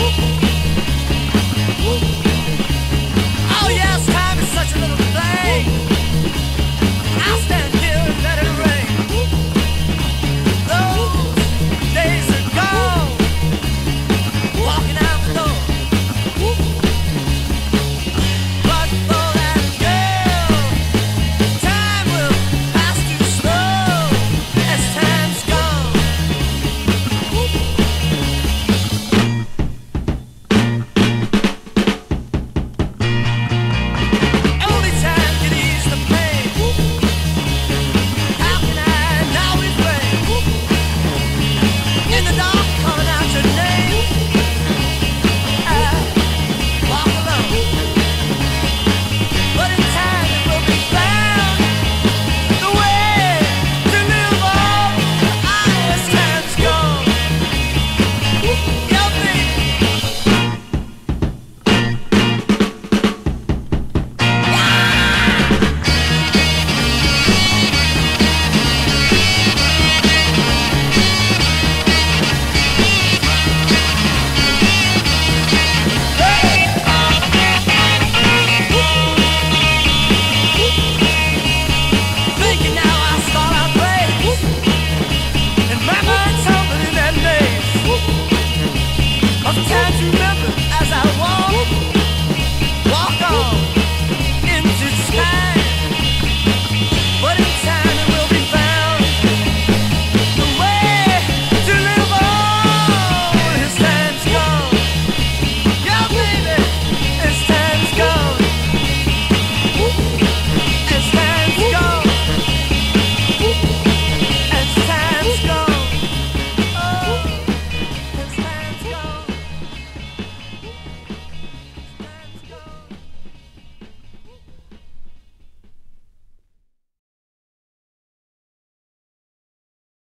Woo!